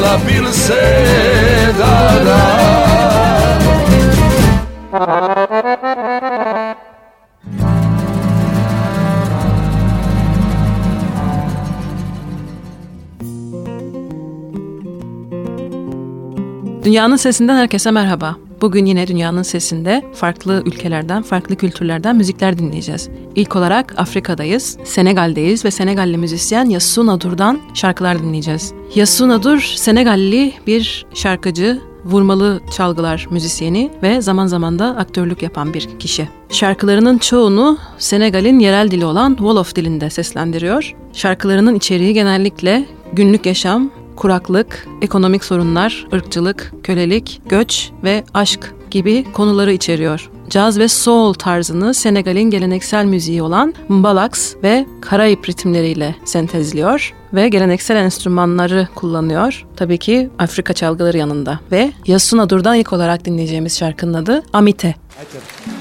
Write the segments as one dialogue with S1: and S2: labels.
S1: poljubiti dala, bil se da da.
S2: Dünyanın Sesinden herkese merhaba. Bugün yine Dünyanın Sesi'nde farklı ülkelerden, farklı kültürlerden müzikler dinleyeceğiz. İlk olarak Afrika'dayız, Senegal'deyiz ve Senegalli müzisyen Yassou Nadur'dan şarkılar dinleyeceğiz. Yassou Nadur, Senegalli bir şarkıcı, vurmalı çalgılar müzisyeni ve zaman zaman da aktörlük yapan bir kişi. Şarkılarının çoğunu Senegal'in yerel dili olan Wolof dilinde seslendiriyor. Şarkılarının içeriği genellikle günlük yaşam, kuraklık, ekonomik sorunlar, ırkçılık, kölelik, göç ve aşk gibi konuları içeriyor. Caz ve soul tarzını Senegal'in geleneksel müziği olan mbalax ve Karayip ritimleriyle sentezliyor ve geleneksel enstrümanları kullanıyor. Tabii ki Afrika çalgıları yanında. Ve Yassou Nadur'dan ilk olarak dinleyeceğimiz şarkının adı Amite.
S3: sincérité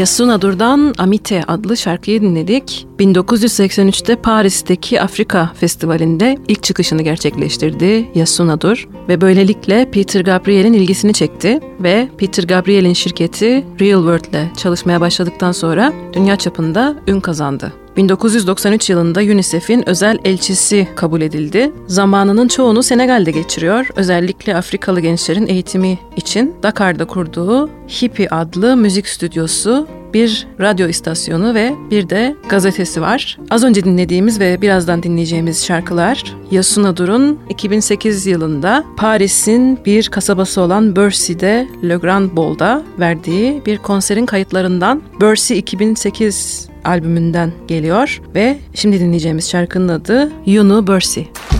S3: Yasuna Dur'dan Amite adlı şarkıyı dinledik. 1983'te Paris'teki Afrika Festivali'nde ilk çıkışını gerçekleştirdi Yasuna Dur ve böylelikle Peter Gabriel'in ilgisini çekti ve Peter Gabriel'in şirketi Real World'le çalışmaya başladıktan sonra dünya çapında ün kazandı. 1993 yılında UNICEF'in özel elçisi kabul edildi. Zamanının çoğunu Senegal'de geçiriyor. Özellikle Afrikalı gençlerin eğitimi için Dakar'da kurduğu Hippie adlı müzik stüdyosu bir radyo istasyonu ve bir de gazetesi var. Az önce dinlediğimiz ve birazdan dinleyeceğimiz şarkılar Yasuna Dur'un 2008 yılında Paris'in bir kasabası olan Bercy'de Le Grand Bol'da verdiği bir konserin kayıtlarından Bercy 2008 albümünden geliyor ve şimdi dinleyeceğimiz şarkının adı Yunu Bercy. Bercy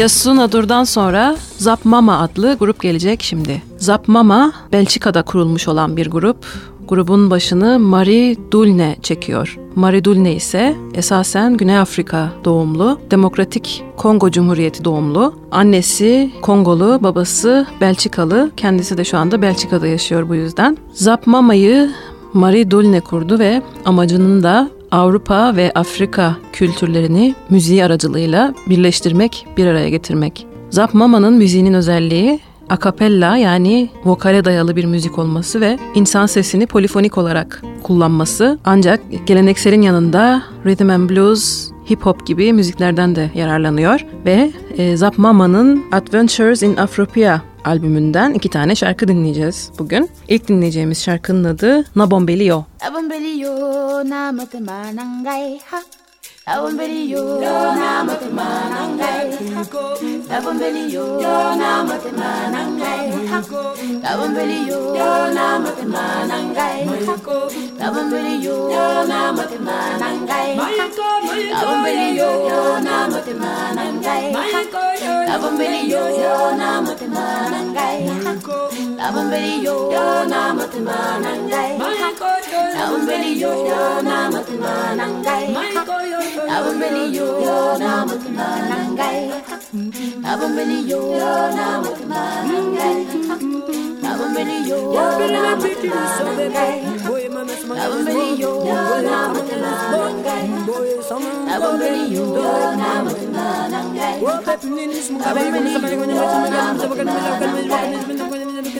S2: Yasun Adur'dan sonra Zap Mama adlı grup gelecek şimdi. Zap Mama, Belçika'da kurulmuş olan bir grup. Grubun başını Marie Dulne çekiyor. Marie Dulne ise esasen Güney Afrika doğumlu, Demokratik Kongo Cumhuriyeti doğumlu. Annesi Kongolu, babası Belçikalı. Kendisi de şu anda Belçika'da yaşıyor bu yüzden. Zap Mama'yı Marie Dulne kurdu ve amacının da Avrupa ve Afrika kültürlerini müziği aracılığıyla birleştirmek, bir araya getirmek. Zap Mama'nın müziğinin özelliği akapella yani vokale dayalı bir müzik olması ve insan sesini polifonik olarak kullanması. Ancak gelenekselin yanında rhythm and blues, hip hop gibi müziklerden de yararlanıyor ve e, Zap Mama'nın Adventures in Afropia albümünden iki tane şarkı dinleyeceğiz bugün. İlk dinleyeceğimiz şarkının adı Nabombelio.
S4: Abombelio na matemanangai ha. Abombeliyo na matemanangai Abombeliyo na matemanangai Abombeliyo na matemanangai Abombeliyo na matemanangai Abombeliyo na matemanangai Abombeliyo na matemanangai Abombeliyo na matemanangai Naumbiliyo na matuma nangai Naumbiliyo na matuma nangai Naumbiliyo na matuma nangai Naumbiliyo na matuma nangai Naumbiliyo na matuma nangai Naumbiliyo na matuma nangai Naumbiliyo na matuma nangai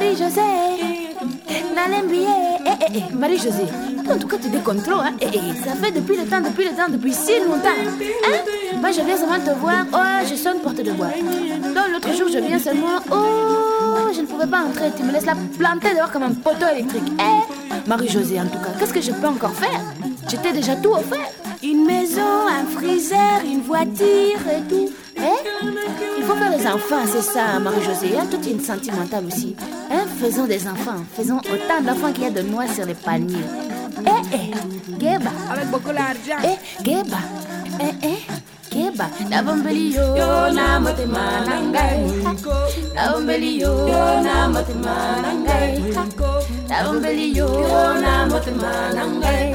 S4: matemanangai Eh, eh, Eh, eh, eh, Marie-José En tout cas, tu déconnes hein. Ça fait depuis le temps, depuis le temps, depuis si longtemps Hein. Moi, je viens seulement te voir. Oh, je sonne porte de bois Donc, l'autre jour, je viens seulement. Oh, je ne pouvais pas entrer. Tu me laisses la planter dehors comme un poteau électrique. Eh, Marie-José, en tout cas, qu'est-ce que je peux encore faire? Je t'ai déjà tout offert. Une maison, un friseur, une voiture et tout Eh Il faut faire les enfants, c'est ça, Marie-José Hein, toi, tu es une sentimentale aussi Hein, faisons des enfants Faisons autant d'enfants qu'il y a de noix sur les paniers Eh, eh, Geba
S5: Avec beaucoup d'argent.
S4: Eh, Geba. Eh, eh, Geba. Nabombeli yo na motema nangai. Nabombeli yo na motema nangai. Nabombeli yo na motema nangai.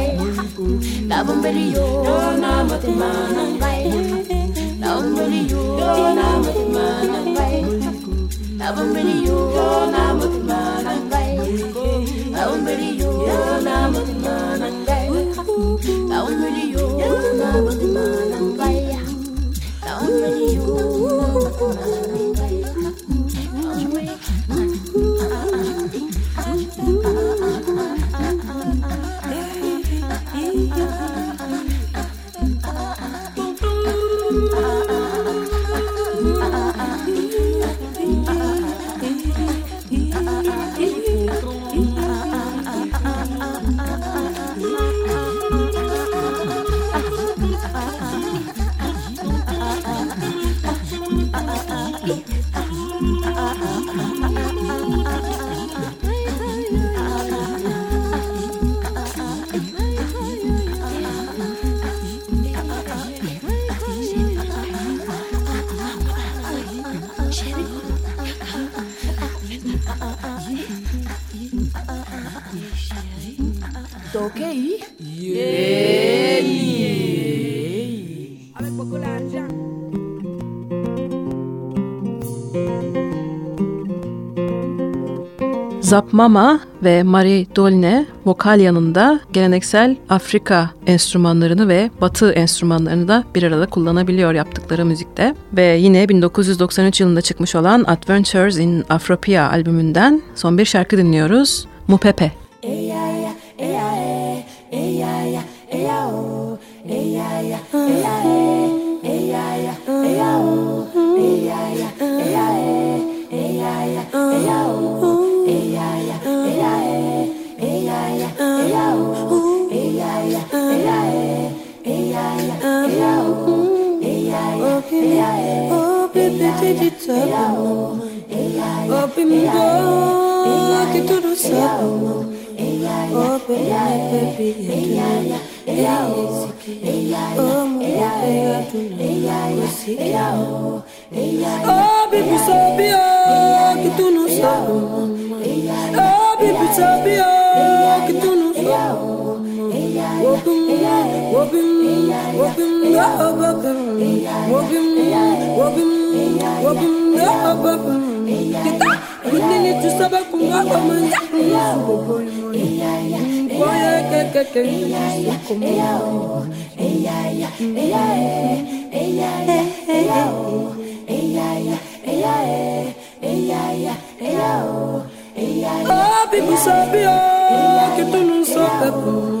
S4: Love and belly, you don't know what. Love and belly, you don't know what. Love and belly, you don't know what. Love and belly, you don't know what. Love and belly, you don't know what. Love and belly,
S6: you don't know
S2: what Mama ve Marie Dolne vokal yanında geleneksel Afrika enstrümanlarını ve Batı enstrümanlarını da bir arada kullanabiliyor yaptıkları müzikte. Ve yine 1993 yılında çıkmış olan Adventures in Afropia albümünden son bir şarkı dinliyoruz. Mupepe.
S5: Oh, sabemos. Open book, que tudo sabemos. Open my baby, Oh, baby, sabia que tu não sabes. Oh, baby, so be tu Oh, baby, sabe, oh, que tu não sabe.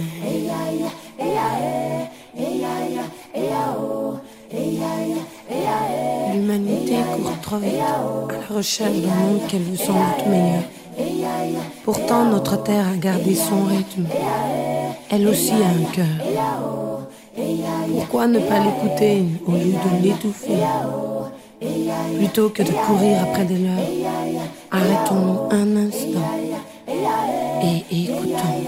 S7: L'humanité court trop vite à la recherche d'un monde qu'elle veut sans doute meilleur. Pourtant, notre terre a gardé son rythme. Elle aussi a un cœur. Pourquoi ne pas l'écouter au lieu de l'étouffer? Plutôt que de courir après des leurs, arrêtons un instant et écoutons.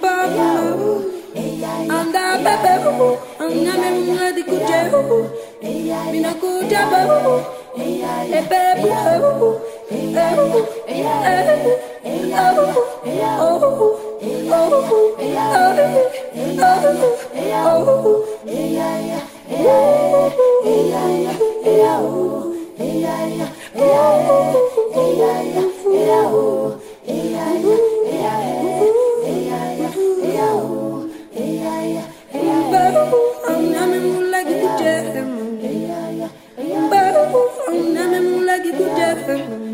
S5: Bye anda bebe ho anga me munga di kuje ho mina kuje be ho e bebe ho e ho e ho oh oh oh oh oh oh yeah.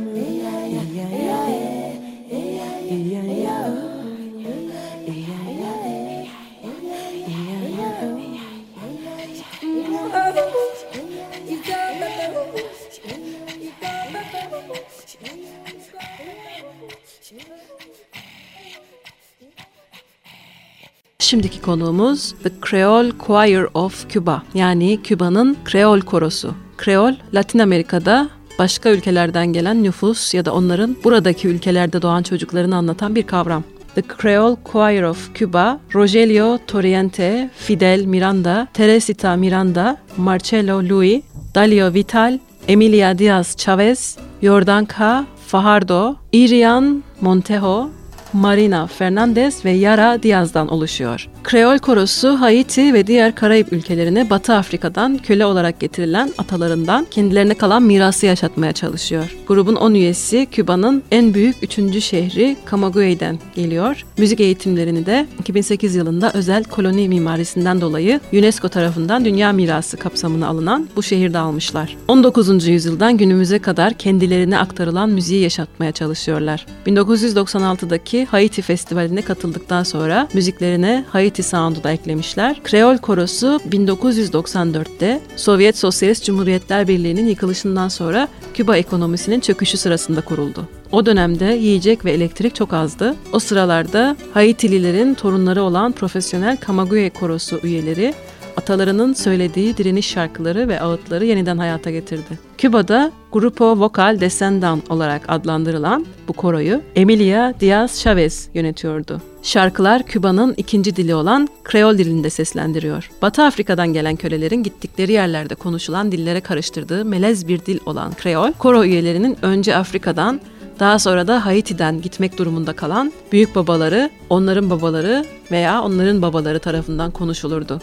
S2: Şimdiki konuğumuz The Creole Choir of Cuba yani Küba'nın Kreol korosu. Kreol, Latin Amerika'da başka ülkelerden gelen nüfus ya da onların buradaki ülkelerde doğan çocuklarını anlatan bir kavram. The Creole Choir of Cuba, Rogelio Torriente, Fidel Miranda, Teresita Miranda, Marcelo Louis, Dalio Vital, Emilia Diaz Chavez, Yordanka Fajardo, Irian Montejo, Marina Fernandez ve Yara Diaz'dan oluşuyor. Kreol korosu Haiti ve diğer Karayip ülkelerine Batı Afrika'dan köle olarak getirilen atalarından kendilerine kalan mirası yaşatmaya çalışıyor. Grubun 10 üyesi Küba'nın en büyük 3. şehri Camagüey'den geliyor. Müzik eğitimlerini de 2008 yılında özel koloni mimarisinden dolayı UNESCO tarafından Dünya Mirası kapsamına alınan bu şehirde almışlar. 19. yüzyıldan günümüze kadar kendilerine aktarılan müziği yaşatmaya çalışıyorlar. 1996'daki Haiti Festivali'ne katıldıktan sonra müziklerine Haiti Sound'u da eklemişler. Kreol Korosu 1994'te Sovyet Sosyalist Cumhuriyetler Birliği'nin yıkılışından sonra Küba ekonomisinin çöküşü sırasında kuruldu. O dönemde yiyecek ve elektrik çok azdı. O sıralarda Haitililerin torunları olan profesyonel Kamaguye Korosu üyeleri atalarının söylediği direniş şarkıları ve ağıtları yeniden hayata getirdi. Küba'da Grupo Vocal Descendan olarak adlandırılan bu koroyu Emilia Diaz Chavez yönetiyordu. Şarkılar Küba'nın ikinci dili olan Kreol dilinde seslendiriyor. Batı Afrika'dan gelen kölelerin gittikleri yerlerde konuşulan dillere karıştırdığı melez bir dil olan Kreol, koro üyelerinin önce Afrika'dan daha sonra da Haiti'den gitmek durumunda kalan büyük babaları, onların babaları veya onların babaları tarafından konuşulurdu.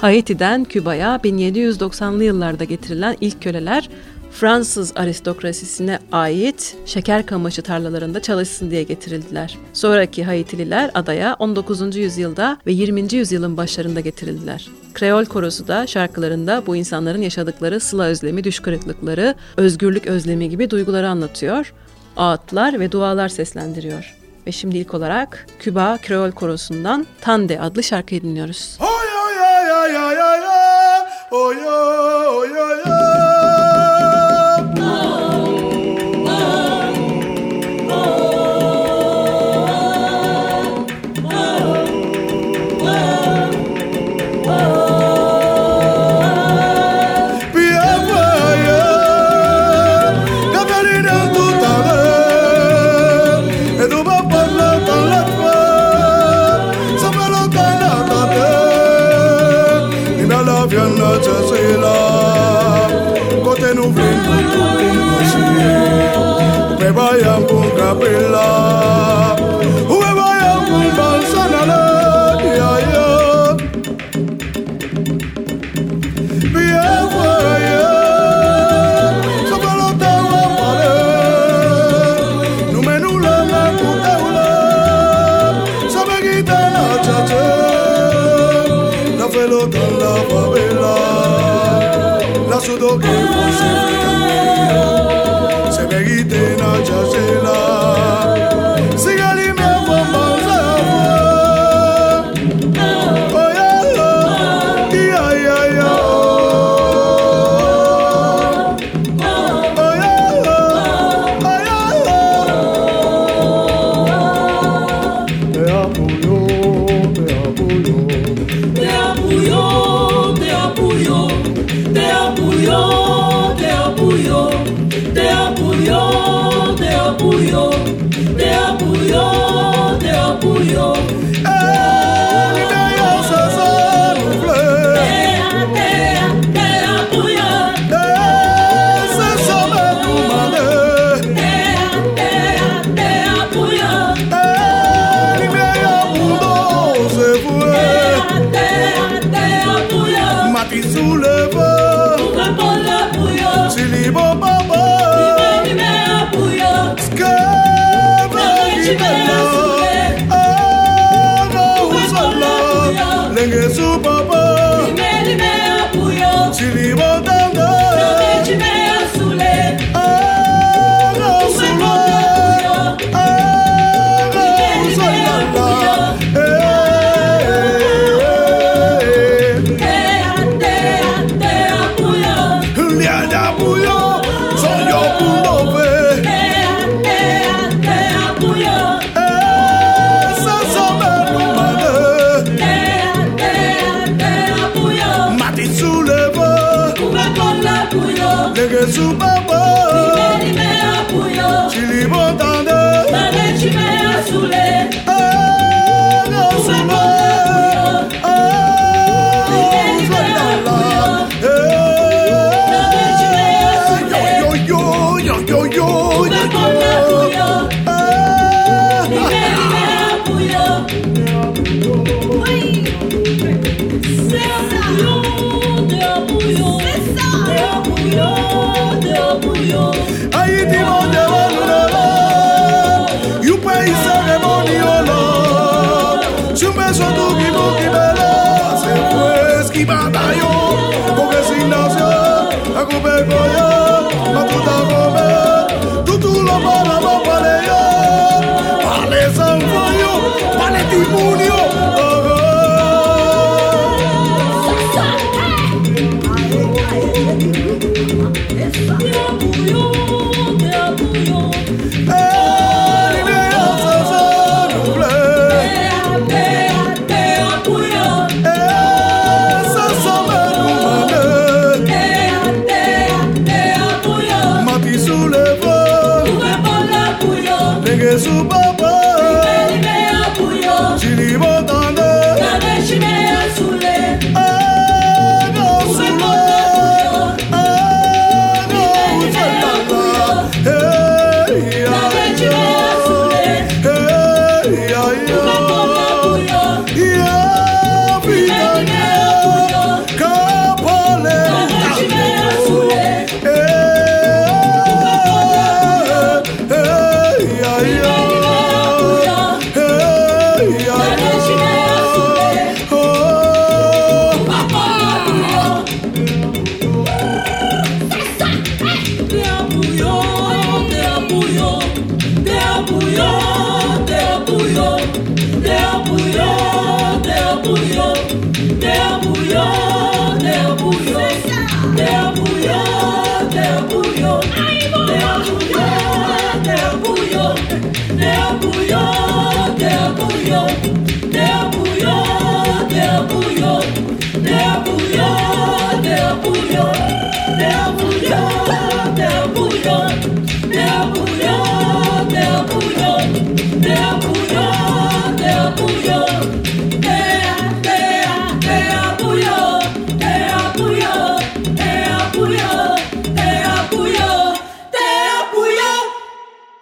S2: Haiti'den Küba'ya 1790'lı yıllarda getirilen ilk köleler Fransız aristokrasisine ait şeker kamışı tarlalarında çalışsın diye getirildiler. Sonraki Haitililer adaya 19. yüzyılda ve 20. yüzyılın başlarında getirildiler. Kreol korosu da şarkılarında bu insanların yaşadıkları sıla özlemi, düş kırıklıkları, özgürlük özlemi gibi duyguları anlatıyor. Ağıtlar ve dualar seslendiriyor. Ve şimdi ilk olarak Küba Kreol Korosu'ndan Tande adlı şarkıyı dinliyoruz.
S6: Oy Abu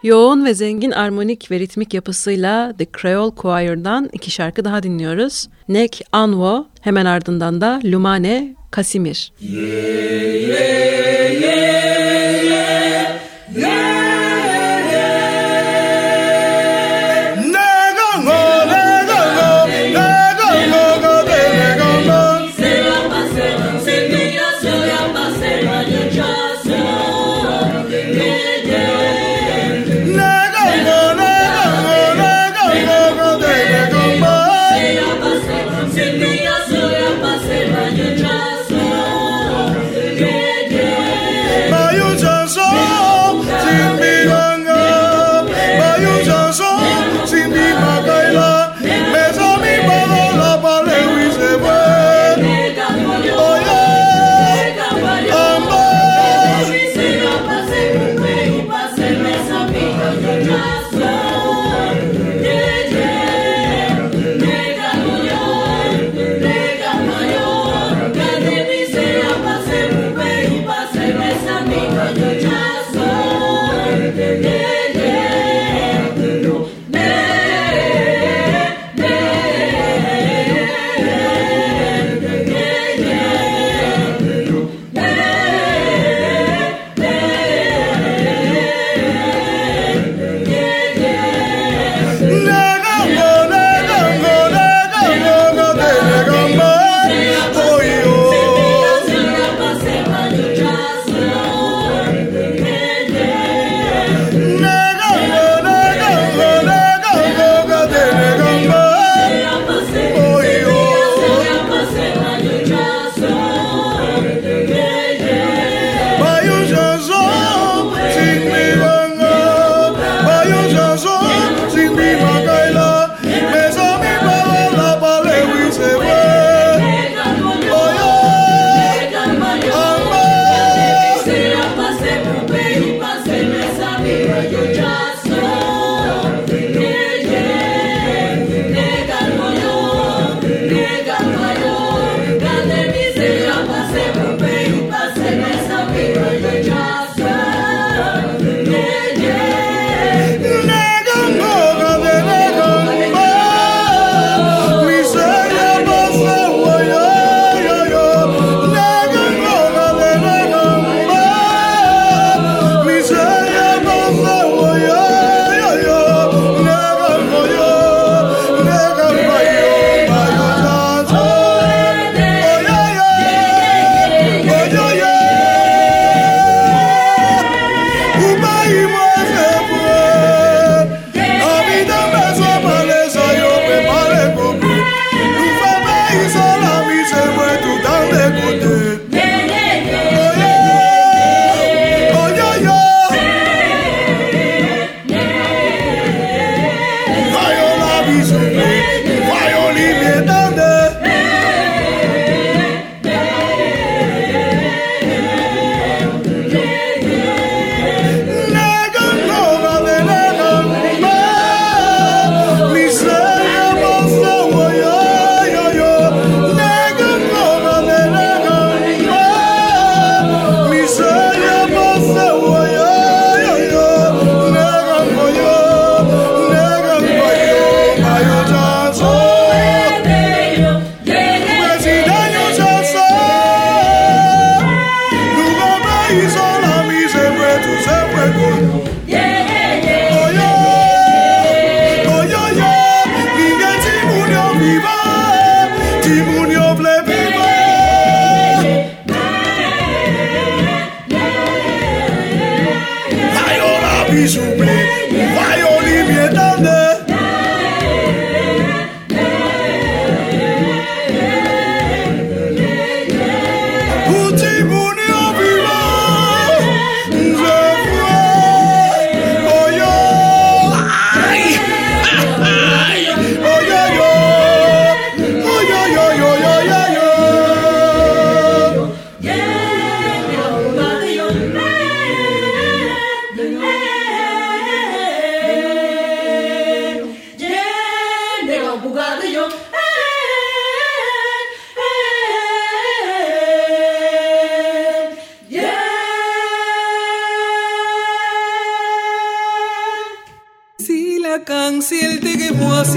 S2: Yoğun ve zengin armonik ve ritmik yapısıyla The Creole Choir'dan iki şarkı daha dinliyoruz. Nek Anwo, hemen ardından da Lumane Kasimir.
S6: Yeah, yeah, yeah.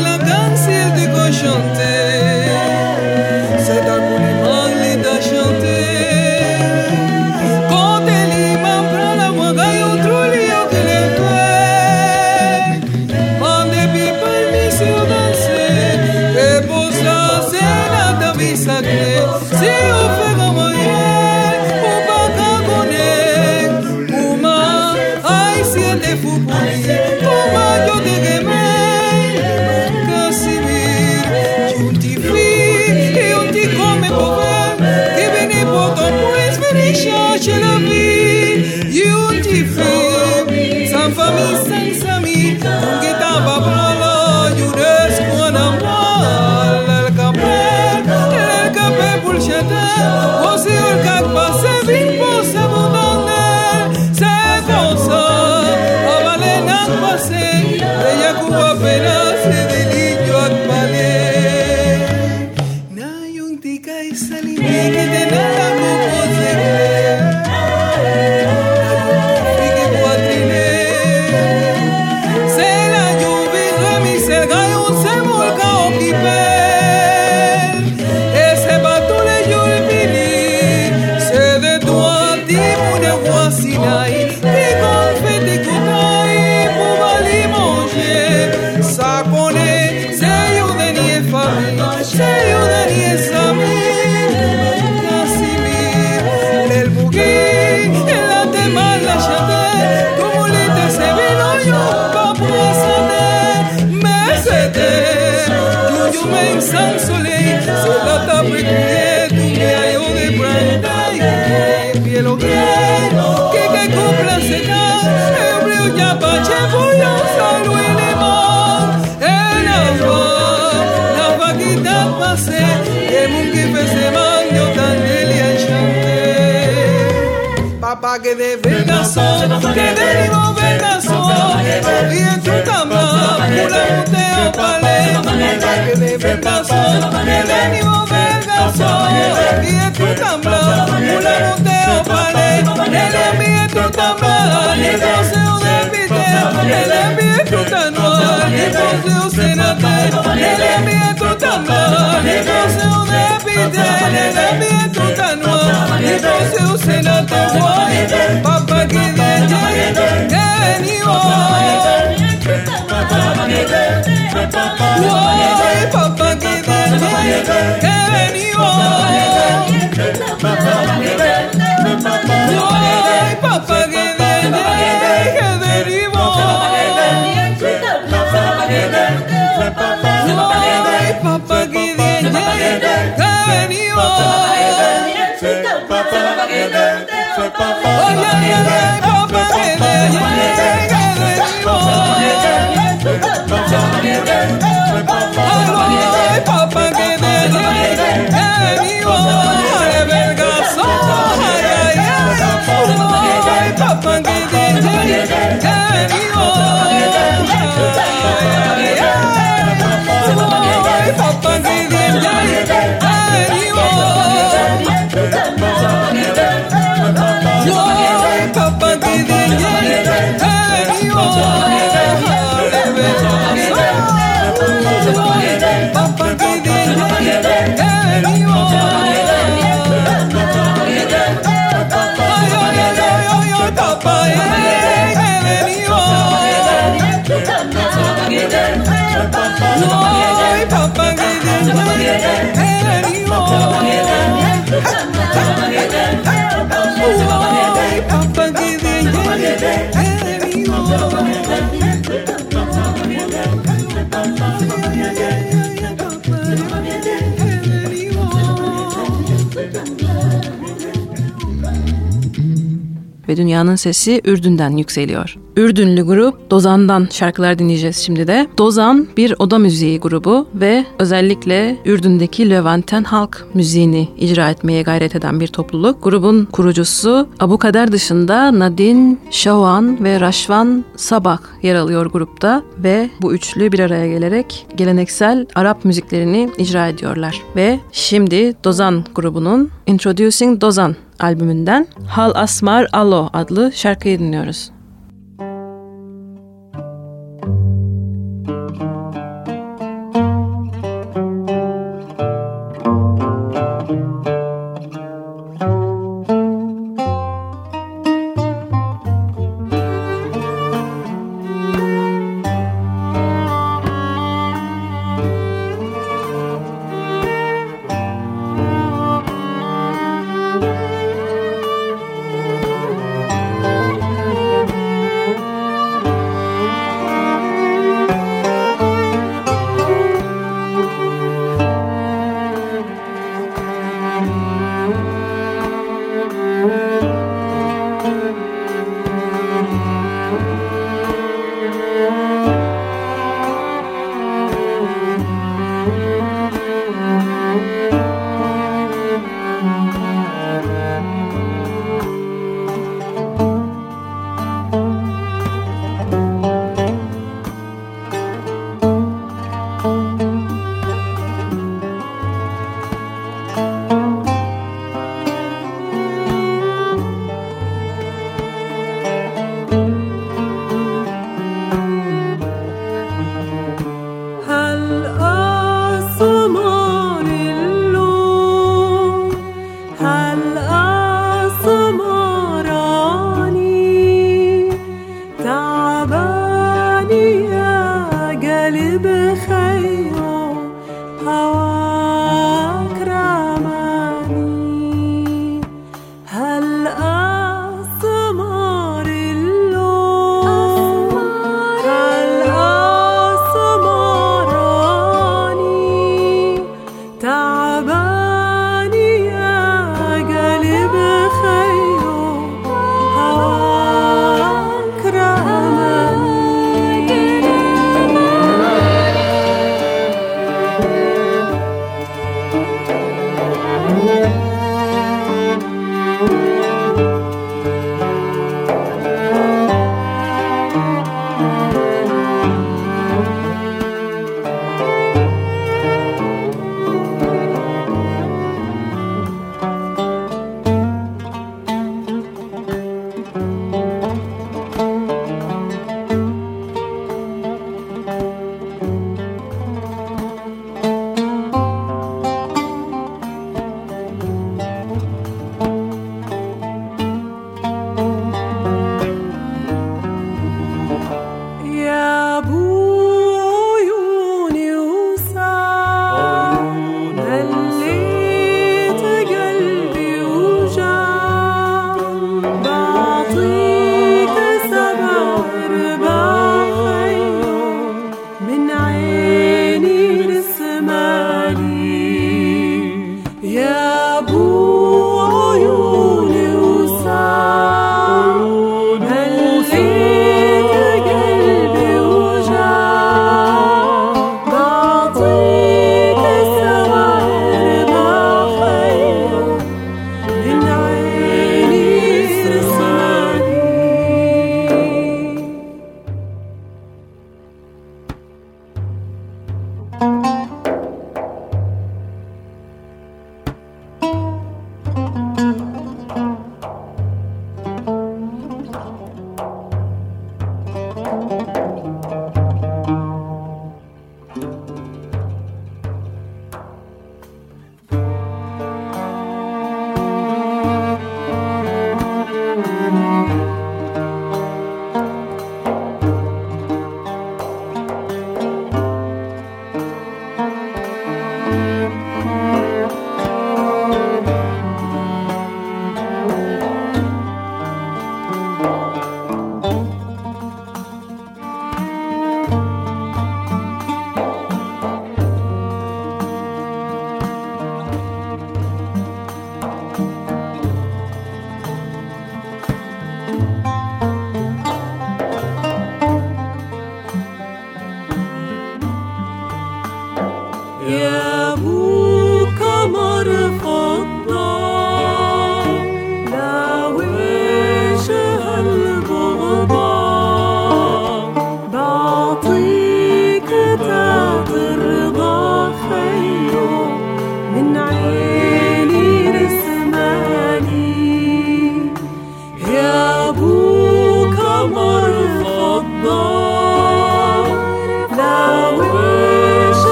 S6: love la ¿Qué pasó? Que venimos él. Él Él papá
S8: que viene, que que que que
S9: que dünyanın sesi Ürdün'den yükseliyor. Ürdünlü grup Dozan'dan şarkılar dinleyeceğiz şimdi de. Dozan bir oda müziği grubu ve özellikle Ürdün'deki Levanten halk müziğini icra etmeye gayret eden bir topluluk. Grubun kurucusu Abu Kader dışında Nadine, Şavan ve Raşvan Sabak yer alıyor grupta ve bu üçlü bir araya gelerek geleneksel Arap müziklerini icra ediyorlar. Ve şimdi Dozan grubunun Introducing Dozan albümünden Hal Asmar Alo adlı şarkıyı dinliyoruz.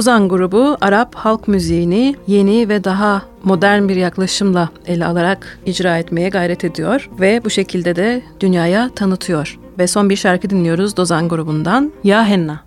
S9: Dozan grubu Arap halk müziğini yeni ve daha modern bir yaklaşımla ele alarak icra etmeye gayret ediyor ve bu şekilde de dünyaya tanıtıyor. Ve son bir şarkı dinliyoruz Dozan grubundan Ya Henna.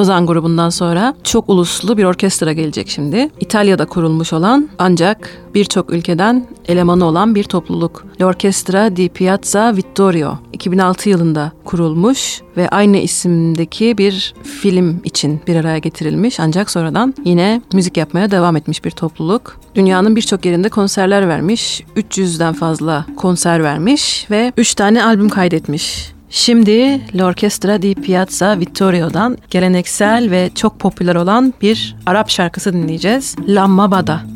S10: Dozan grubundan sonra çok uluslu bir orkestra gelecek şimdi. İtalya'da kurulmuş olan ancak birçok ülkeden elemanı olan bir topluluk. L'Orchestra di Piazza Vittorio 2006 yılında kurulmuş ve aynı isimdeki bir film için bir araya getirilmiş ancak sonradan yine müzik yapmaya devam etmiş bir topluluk. Dünyanın birçok yerinde konserler vermiş, 300'den fazla konser vermiş ve 3 tane albüm kaydetmiş. Şimdi L'Orchestra di Piazza Vittorio'dan geleneksel ve çok popüler olan bir Arap şarkısı dinleyeceğiz. Lamma Bada.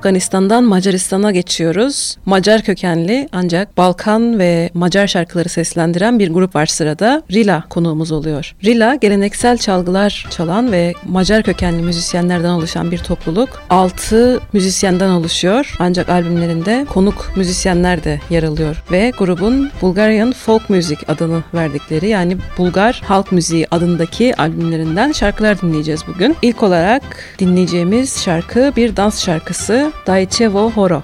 S2: Afganistan'dan Macaristan'a geçiyoruz. Macar kökenli ancak Balkan ve Macar şarkıları seslendiren bir grup var sırada. Rila konuğumuz oluyor. Rila geleneksel çalgılar çalan ve Macar kökenli müzisyenlerden oluşan bir topluluk. 6 müzisyenden oluşuyor ancak albümlerinde konuk müzisyenler de yer alıyor ve grubun Bulgarian Folk Music adını verdikleri yani Bulgar Halk Müziği adındaki albümlerinden şarkılar dinleyeceğiz bugün. İlk olarak dinleyeceğimiz şarkı bir dans şarkısı dajte horo.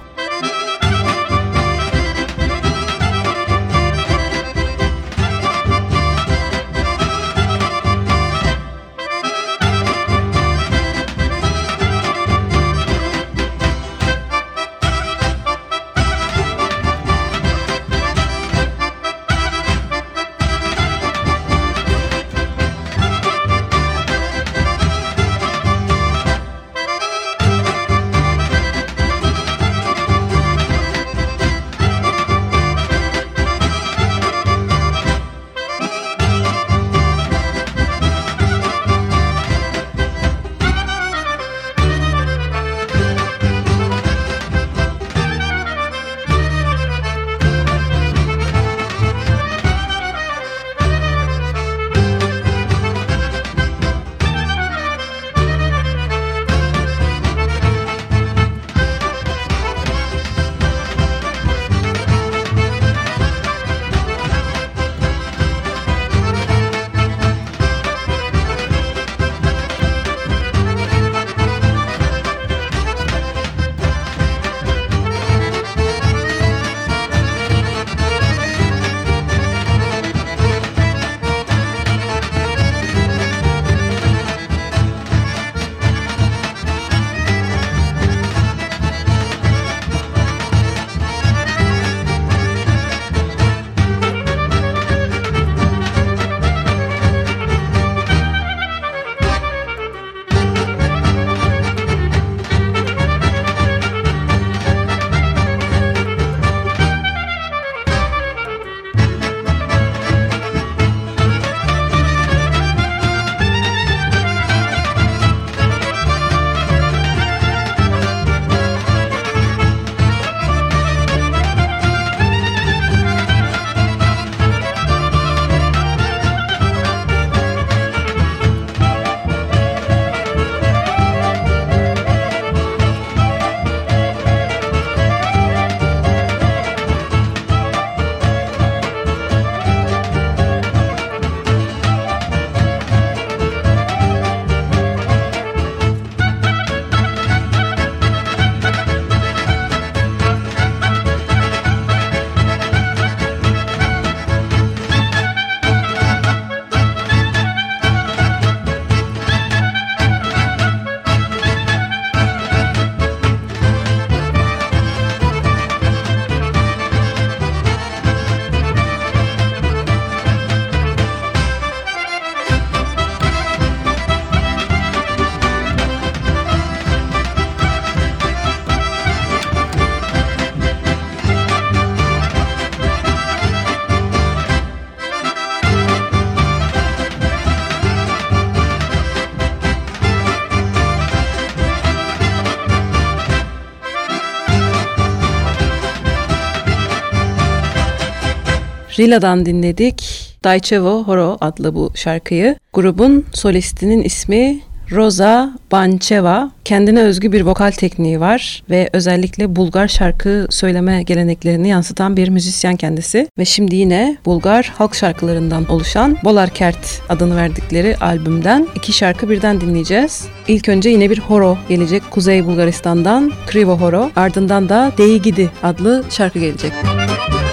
S2: Rila'dan dinledik. Daichevo Horo adlı bu şarkıyı. Grubun solistinin ismi Rosa Bancheva kendine özgü bir vokal tekniği var ve özellikle Bulgar şarkı söyleme geleneklerini yansıtan bir müzisyen kendisi ve şimdi yine Bulgar halk şarkılarından oluşan Bolarkert adını verdikleri albümden iki şarkı birden dinleyeceğiz. İlk önce yine bir horo gelecek Kuzey Bulgaristan'dan Krivo Horo ardından da Deigidi adlı şarkı gelecek. Müzik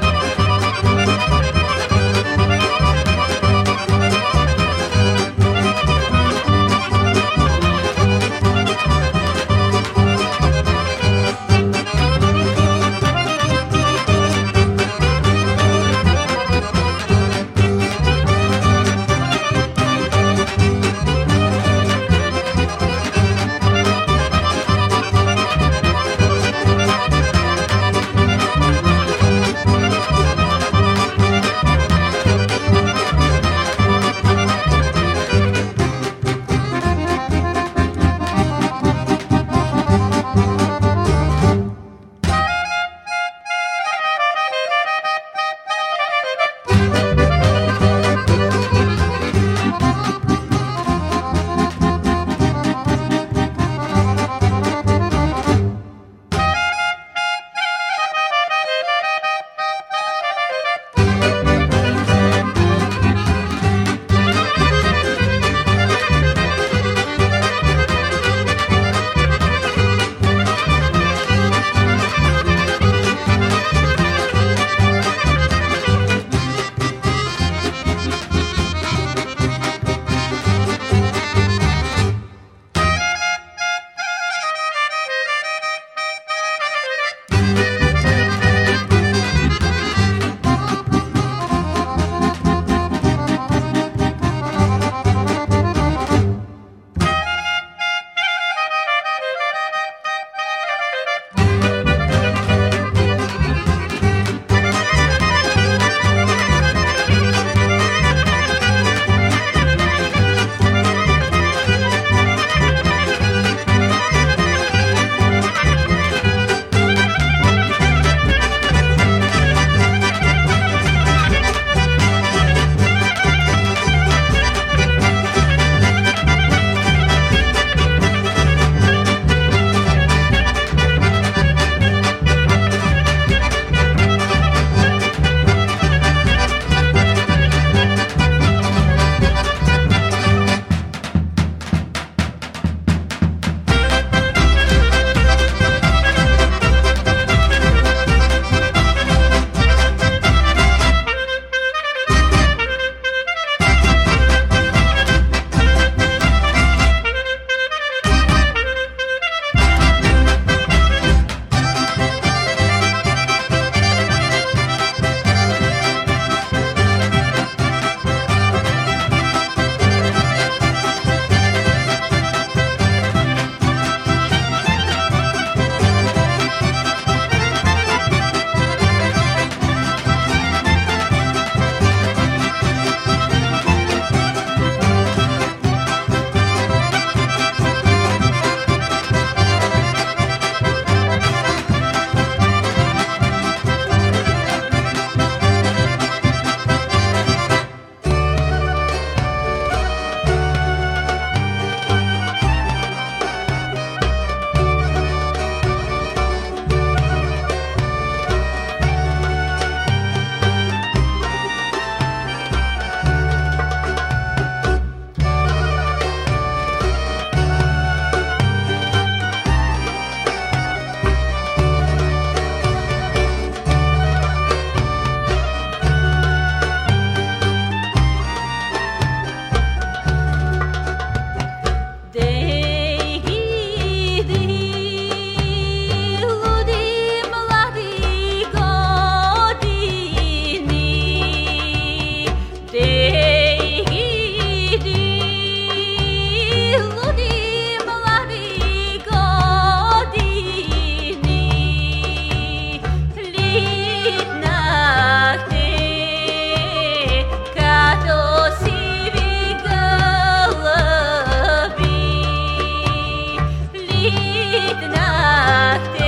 S11: git nach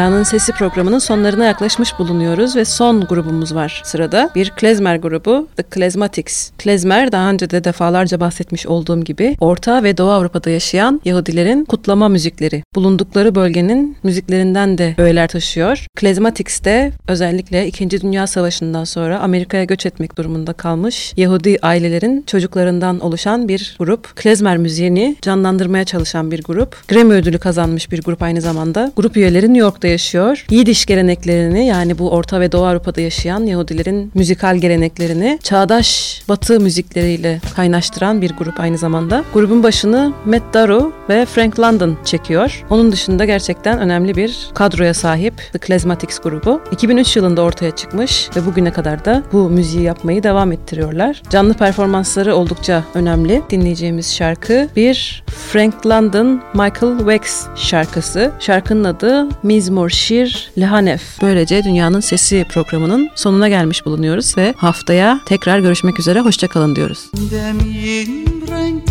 S2: Dünyanın Sesi programının sonlarına yaklaşmış bulunuyoruz ve son grubumuz var sırada. Bir klezmer grubu The Klezmatics. Klezmer daha önce de defalarca bahsetmiş olduğum gibi Orta ve Doğu Avrupa'da yaşayan Yahudilerin kutlama müzikleri. Bulundukları bölgenin müziklerinden de öğeler taşıyor. Klezmatics de özellikle 2. Dünya Savaşı'ndan sonra Amerika'ya göç etmek durumunda kalmış Yahudi ailelerin çocuklarından oluşan bir grup. Klezmer müziğini canlandırmaya çalışan bir grup. Grammy ödülü kazanmış bir grup aynı zamanda. Grup üyeleri New York'ta yaşıyor. Yidiş geleneklerini yani bu Orta ve Doğu Avrupa'da yaşayan Yahudilerin müzikal geleneklerini çağdaş Batı müzikleriyle kaynaştıran bir grup aynı zamanda. Grubun başını Matt Darrow ve Frank London çekiyor. Onun dışında gerçekten önemli bir kadroya sahip The Klezmatics grubu. 2003 yılında ortaya çıkmış ve bugüne kadar da bu müziği yapmayı devam ettiriyorlar. Canlı performansları oldukça önemli. Dinleyeceğimiz şarkı bir Frank London Michael Wex şarkısı. Şarkının adı Mizmor Şir Lehanef. Böylece Dünyanın Sesi programının sonuna gelmiş bulunuyoruz ve haftaya tekrar görüşmek üzere. Hoşçakalın diyoruz.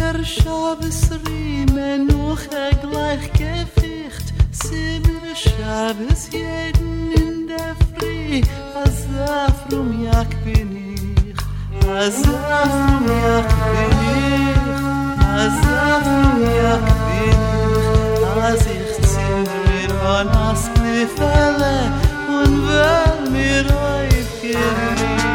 S12: Er Schabes jeden bin ich. İch. Als mir von Asklifelle und will mir euch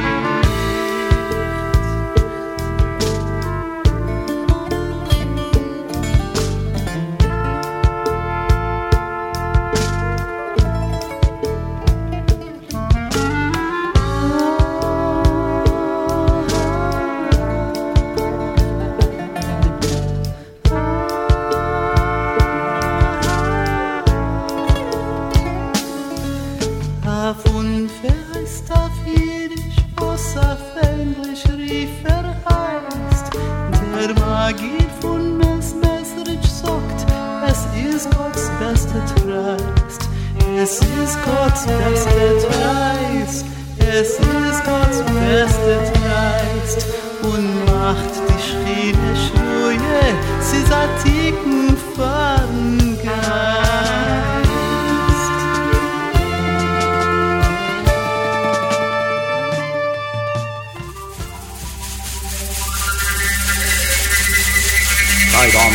S12: dass du. Es ist Gottes beste Preis. Es ist Gottes beste Preis. Und macht die Schriede Schuhe, sie
S13: sagt, antiken
S1: Fadengeist. I don't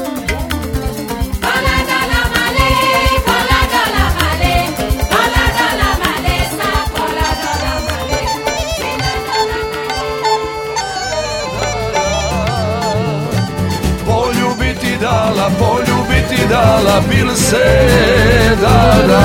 S1: Ala bil se da da.